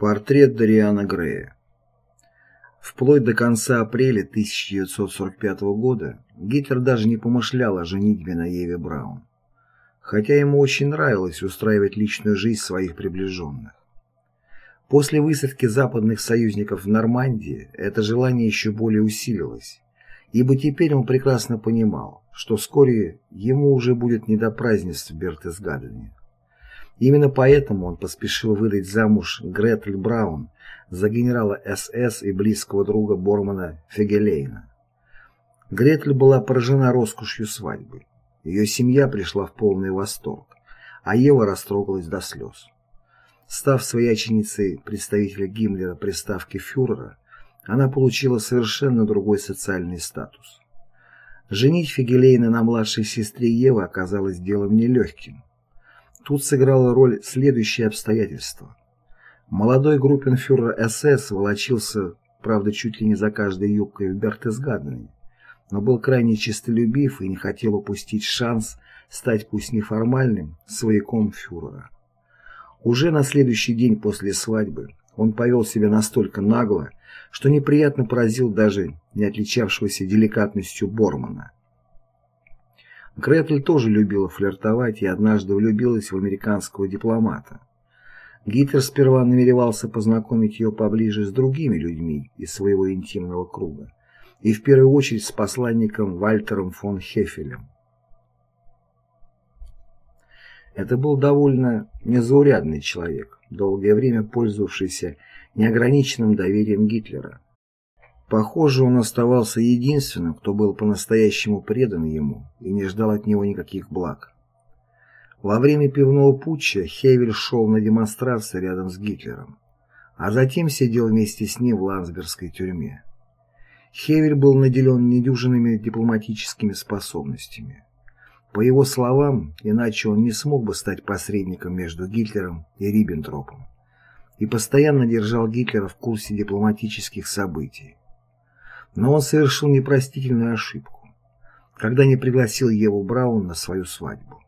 Портрет Дариана Грея Вплоть до конца апреля 1945 года Гитлер даже не помышлял о женитьбе на Еве Браун, хотя ему очень нравилось устраивать личную жизнь своих приближенных. После высадки западных союзников в Нормандии это желание еще более усилилось, ибо теперь он прекрасно понимал, что вскоре ему уже будет не до празднеств в Бертесгадене. Именно поэтому он поспешил выдать замуж Гретель Браун за генерала СС и близкого друга Бормана Фегелейна. Гретель была поражена роскошью свадьбы. Ее семья пришла в полный восторг, а Ева растрогалась до слез. Став свояченицей представителя Гиммлера при ставке фюрера, она получила совершенно другой социальный статус. Женить Фигелейна на младшей сестре Евы оказалось делом нелегким. Тут сыграло роль следующее обстоятельство. Молодой группенфюрер СС волочился, правда, чуть ли не за каждой юбкой в Бертесгадене, но был крайне честолюбив и не хотел упустить шанс стать пусть неформальным свояком фюрера. Уже на следующий день после свадьбы он повел себя настолько нагло, что неприятно поразил даже не отличавшегося деликатностью Бормана. Гретель тоже любила флиртовать и однажды влюбилась в американского дипломата. Гитлер сперва намеревался познакомить ее поближе с другими людьми из своего интимного круга, и в первую очередь с посланником Вальтером фон Хефелем. Это был довольно незаурядный человек, долгое время пользовавшийся неограниченным доверием Гитлера. Похоже, он оставался единственным, кто был по-настоящему предан ему и не ждал от него никаких благ. Во время пивного путча Хевель шел на демонстрации рядом с Гитлером, а затем сидел вместе с ним в Ландсбергской тюрьме. Хевель был наделен недюжинными дипломатическими способностями. По его словам, иначе он не смог бы стать посредником между Гитлером и Риббентропом и постоянно держал Гитлера в курсе дипломатических событий. Но он совершил непростительную ошибку, когда не пригласил Еву Браун на свою свадьбу.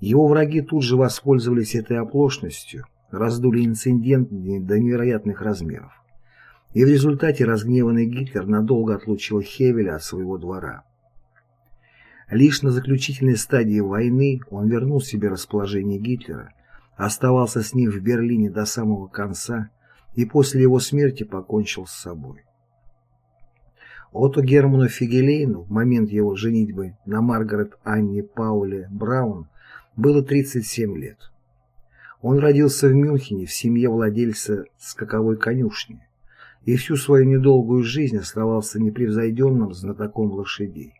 Его враги тут же воспользовались этой оплошностью, раздули инцидент до невероятных размеров. И в результате разгневанный Гитлер надолго отлучил Хевеля от своего двора. Лишь на заключительной стадии войны он вернул себе расположение Гитлера, оставался с ним в Берлине до самого конца и после его смерти покончил с собой. Отто Герману Фигелейну в момент его женитьбы на Маргарет Анне Пауле Браун было 37 лет. Он родился в Мюнхене в семье владельца скаковой конюшни и всю свою недолгую жизнь оставался непревзойденным знатоком лошадей.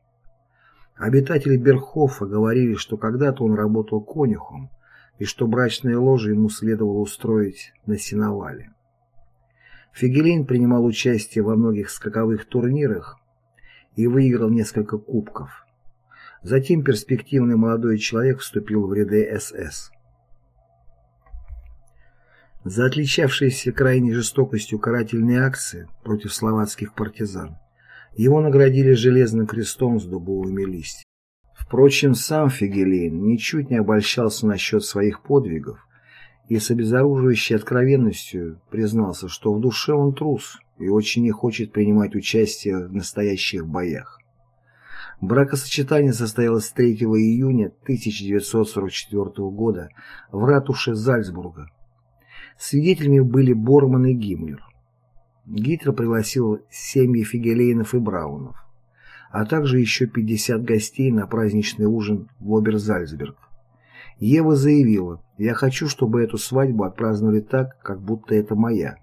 Обитатели Берхофа говорили, что когда-то он работал конюхом и что брачное ложе ему следовало устроить на сеновале. Фигелин принимал участие во многих скаковых турнирах и выиграл несколько кубков. Затем перспективный молодой человек вступил в ряды СС. За отличавшиеся крайней жестокостью карательные акции против словацких партизан его наградили железным крестом с дубовыми листьями. Впрочем, сам Фигелин ничуть не обольщался насчет своих подвигов и с обезоруживающей откровенностью признался, что в душе он трус и очень не хочет принимать участие в настоящих боях. Бракосочетание состоялось 3 июня 1944 года в ратуше Зальцбурга. Свидетелями были Борман и Гиммлер. Гитлер пригласил семьи Фигелейнов и Браунов, а также еще 50 гостей на праздничный ужин в Оберзальцберг. Ева заявила, я хочу, чтобы эту свадьбу отпраздновали так, как будто это моя,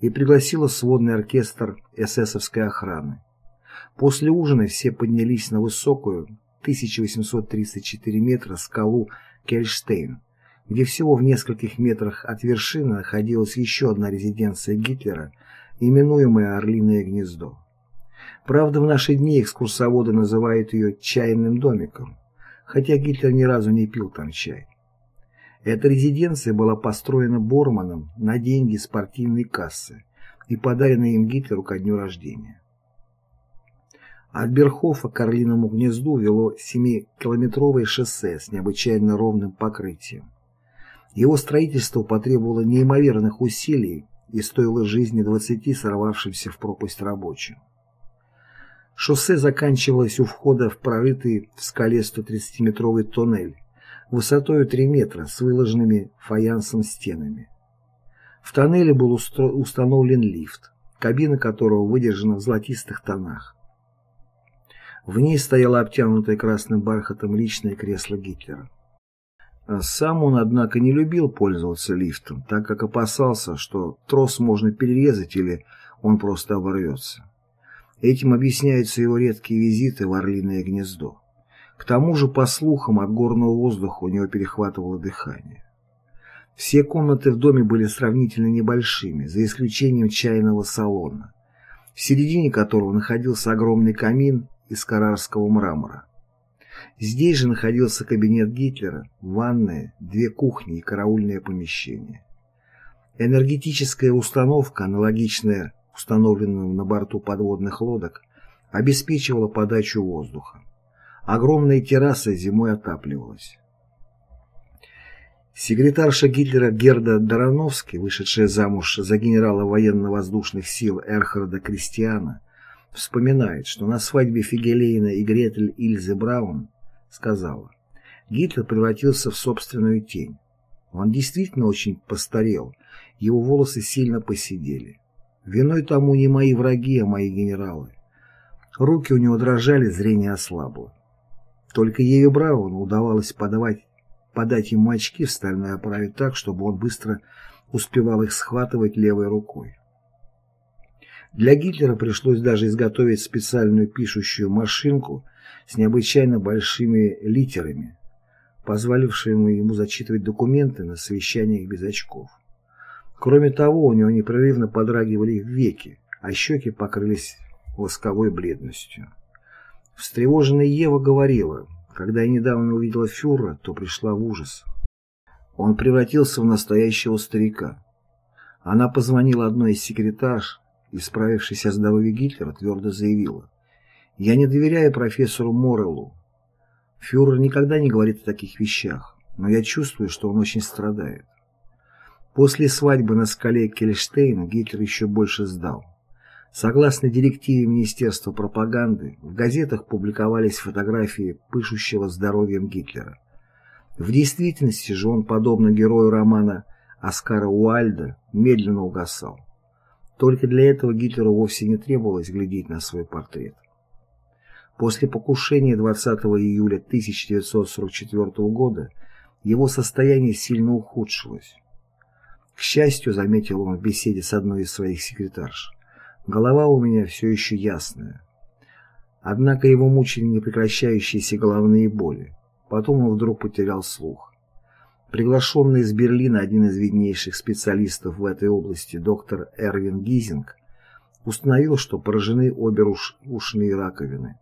и пригласила сводный оркестр эсэсовской охраны. После ужина все поднялись на высокую, 1834 метра, скалу Кельштейн, где всего в нескольких метрах от вершины находилась еще одна резиденция Гитлера, именуемая Орлиное гнездо. Правда, в наши дни экскурсоводы называют ее «чайным домиком», хотя Гитлер ни разу не пил там чай. Эта резиденция была построена Борманом на деньги спортивной кассы и подарена им Гитлеру ко дню рождения. От Берхофа к Орлиному гнезду вело 7-километровое шоссе с необычайно ровным покрытием. Его строительство потребовало неимоверных усилий и стоило жизни 20 сорвавшимся в пропасть рабочим. Шоссе заканчивалось у входа в прорытый в скале 130-метровый тоннель высотой 3 метра с выложенными фаянсом стенами. В тоннеле был установлен лифт, кабина которого выдержана в золотистых тонах. В ней стояло обтянутое красным бархатом личное кресло Гитлера. А сам он, однако, не любил пользоваться лифтом, так как опасался, что трос можно перерезать или он просто оборвется. Этим объясняются его редкие визиты в Орлиное гнездо. К тому же, по слухам, от горного воздуха у него перехватывало дыхание. Все комнаты в доме были сравнительно небольшими, за исключением чайного салона, в середине которого находился огромный камин из карарского мрамора. Здесь же находился кабинет Гитлера, ванная, две кухни и караульное помещение. Энергетическая установка, аналогичная установленным на борту подводных лодок, обеспечивала подачу воздуха. Огромная терраса зимой отапливалась. Секретарша Гитлера Герда Дарановски, вышедшая замуж за генерала военно-воздушных сил Эрхарда Кристиана, вспоминает, что на свадьбе Фигелейна и Гретель Ильзы Браун сказала, Гитлер превратился в собственную тень. Он действительно очень постарел, его волосы сильно посидели. Виной тому не мои враги, а мои генералы. Руки у него дрожали, зрение ослабло. Только ею Брауну удавалось подавать, подать ему очки в стальной оправе так, чтобы он быстро успевал их схватывать левой рукой. Для Гитлера пришлось даже изготовить специальную пишущую машинку с необычайно большими литерами, позволившими ему зачитывать документы на совещаниях без очков. Кроме того, у него непрерывно подрагивали веки, а щеки покрылись восковой бледностью. Встревоженная Ева говорила, когда я недавно увидела фюрера, то пришла в ужас. Он превратился в настоящего старика. Она позвонила одной из секретарш и, справившись о здоровье Гитлера, твердо заявила. «Я не доверяю профессору Мореллу. Фюрер никогда не говорит о таких вещах, но я чувствую, что он очень страдает». После свадьбы на скале Кельштейн Гитлер еще больше сдал. Согласно директиве Министерства пропаганды, в газетах публиковались фотографии пышущего здоровьем Гитлера. В действительности же он, подобно герою романа Оскара Уальда, медленно угасал. Только для этого Гитлеру вовсе не требовалось глядеть на свой портрет. После покушения 20 июля 1944 года его состояние сильно ухудшилось. К счастью, заметил он в беседе с одной из своих секретарш, голова у меня все еще ясная. Однако его мучили непрекращающиеся головные боли. Потом он вдруг потерял слух. Приглашенный из Берлина один из виднейших специалистов в этой области, доктор Эрвин Гизинг, установил, что поражены обе ушные раковины.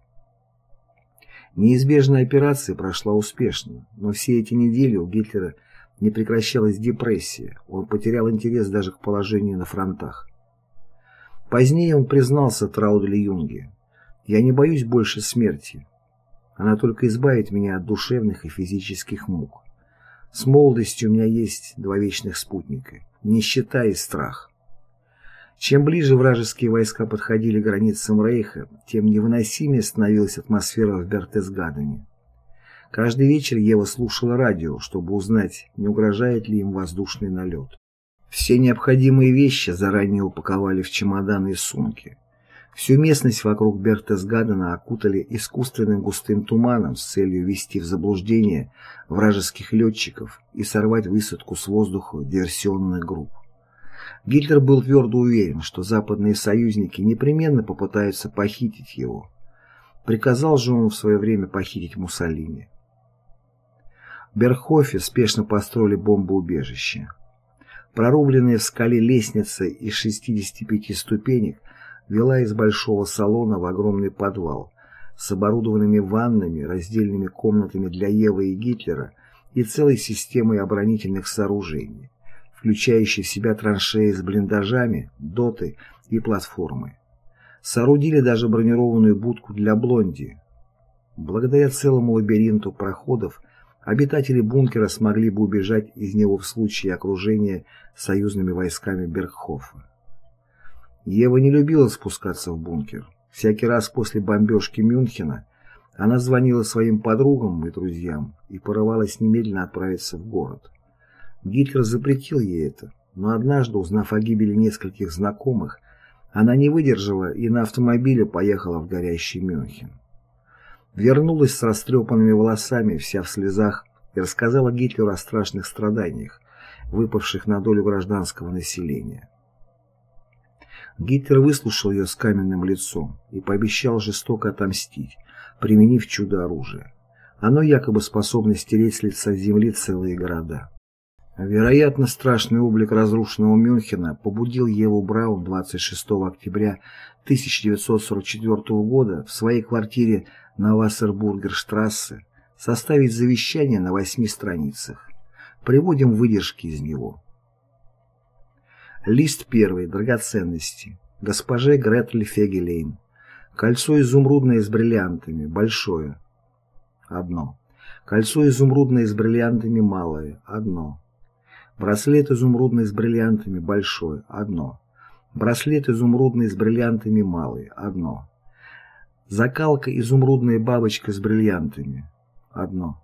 Неизбежная операция прошла успешно, но все эти недели у Гитлера не прекращалась депрессия, он потерял интерес даже к положению на фронтах. Позднее он признался Трауделе Юнге, «Я не боюсь больше смерти. Она только избавит меня от душевных и физических мук. С молодостью у меня есть два вечных спутника – нищета и страх. Чем ближе вражеские войска подходили к границам Рейха, тем невыносимее становилась атмосфера в Бертесгадене. Каждый вечер Ева слушала радио, чтобы узнать, не угрожает ли им воздушный налет. Все необходимые вещи заранее упаковали в чемоданы и сумки. Всю местность вокруг Бертесгадена окутали искусственным густым туманом с целью ввести в заблуждение вражеских летчиков и сорвать высадку с воздуха диверсионных групп. Гитлер был твердо уверен, что западные союзники непременно попытаются похитить его. Приказал же он в свое время похитить Муссолини. Берхофе спешно построили бомбоубежище. Прорубленная в скале лестница из 65 ступенек вела из большого салона в огромный подвал с оборудованными ваннами, раздельными комнатами для Евы и Гитлера и целой системой оборонительных сооружений, включающей в себя траншеи с блиндажами, доты и платформы. Соорудили даже бронированную будку для блонди. Благодаря целому лабиринту проходов Обитатели бункера смогли бы убежать из него в случае окружения союзными войсками Бергхофа. Ева не любила спускаться в бункер. Всякий раз после бомбежки Мюнхена она звонила своим подругам и друзьям и порывалась немедленно отправиться в город. Гитлер запретил ей это, но однажды, узнав о гибели нескольких знакомых, она не выдержала и на автомобиле поехала в горящий Мюнхен. Вернулась с растрепанными волосами, вся в слезах, и рассказала Гитлеру о страшных страданиях, выпавших на долю гражданского населения. Гитлер выслушал ее с каменным лицом и пообещал жестоко отомстить, применив чудо-оружие. Оно якобы способно стереть с лица земли целые города. Вероятно, страшный облик разрушенного Мюнхена побудил Еву Браун 26 октября 1944 года в своей квартире на Вассербургерштрассе составить завещание на восьми страницах. Приводим выдержки из него. Лист первый. Драгоценности. Госпоже Гретель Фегелейн. Кольцо изумрудное с бриллиантами. Большое. Одно. Кольцо изумрудное с бриллиантами. Малое. Одно. Браслет изумрудный с бриллиантами. Большой. Одно. Браслет изумрудный с бриллиантами. Малый. Одно. Закалка изумрудная бабочка с бриллиантами. Одно.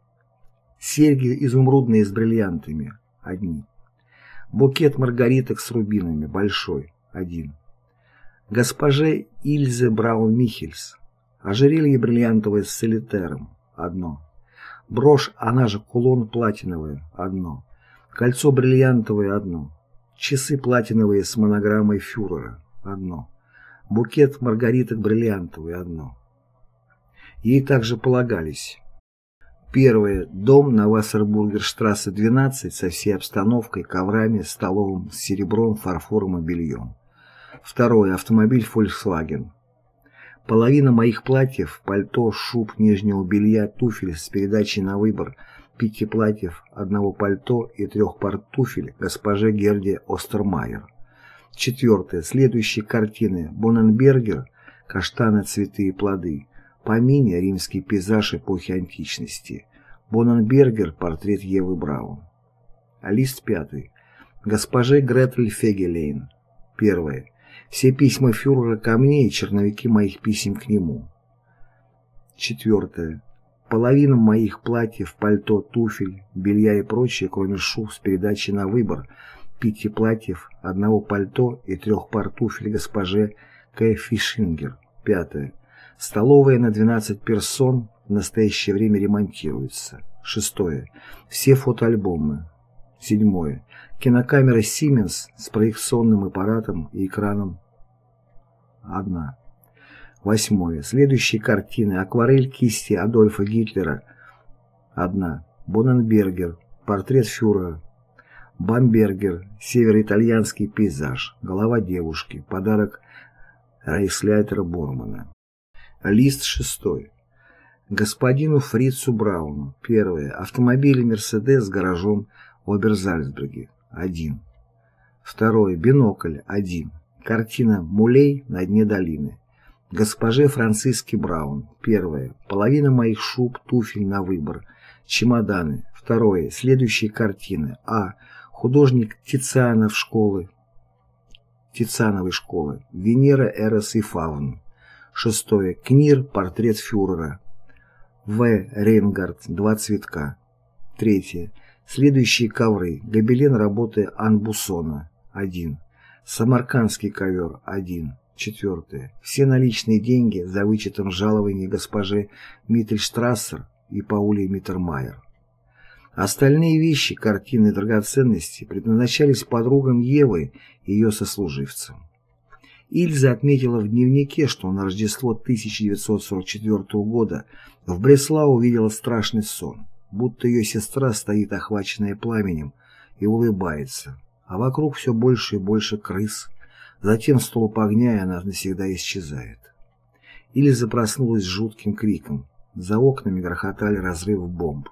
Серьги изумрудные с бриллиантами. Одни. Букет маргариток с рубинами, большой, один. Госпоже Ильзе Браун-Михельс. Ожерелье бриллиантовое с солитером, одно. Брошь, она же кулон платиновая, одно. Кольцо бриллиантовое, одно. Часы платиновые с монограммой фюрера, одно. Букет маргариток бриллиантовый, одно. Ей также полагались Первое. Дом на Вассербургерштрассе 12 со всей обстановкой, коврами, столовым, серебром, фарфором и бельем. Второе. Автомобиль Volkswagen. Половина моих платьев, пальто, шуб, нижнего белья, туфель с передачей на выбор, пяти платьев, одного пальто и трех пар туфель госпоже Герде Остермайер. Четвертое. Следующие картины. Бонненбергер, каштаны, цветы и плоды. Помини римский пейзаж эпохи античности. Бонненбергер портрет Евы Браун. Лист пятый. Госпоже Гретель Фегелейн. Первое. Все письма фюрера ко мне и черновики моих писем к нему. Четвертое. Половина моих платьев, пальто, туфель, белья и прочее, кроме шуб с передачей на выбор, пяти платьев, одного пальто и трех пар госпоже К. Фишингер. Пятое. Столовая на 12 персон в настоящее время ремонтируется. Шестое. Все фотоальбомы. Седьмое. Кинокамера Siemens с проекционным аппаратом и экраном. Одна. Восьмое. Следующие картины. Акварель кисти Адольфа Гитлера. Одна. Бонненбергер. Портрет фюрера. Бамбергер. Североитальянский пейзаж. Голова девушки. Подарок Рейхсляйтера Бормана. Лист шестой. Господину Фрицу Брауну. Первое. Автомобиль Мерседес с гаражом в Оберзальцберге. Один. Второе. Бинокль. Один. Картина «Мулей на дне долины». Госпоже Франциске Браун. Первое. Половина моих шуб, туфель на выбор. Чемоданы. Второе. Следующие картины. А. Художник Тицианов школы. Тициановой школы. Венера, Эрос и Фавн. Шестое. Книр. Портрет фюрера. В. Рейнгард. Два цветка. Третье. Следующие ковры. Гобелен работы Анбусона. Один. Самаркандский ковер. Один. Четвертое. Все наличные деньги за вычетом жалований госпоже Миттельштрассер и Пауле Миттермайер. Остальные вещи, картины и драгоценности предназначались подругам Евы и ее сослуживцам. Ильза отметила в дневнике, что на Рождество 1944 года в Бреслау увидела страшный сон, будто ее сестра стоит охваченная пламенем и улыбается, а вокруг все больше и больше крыс. Затем столб огня, и она навсегда исчезает. Ильза проснулась с жутким криком. За окнами грохотали разрывы бомб.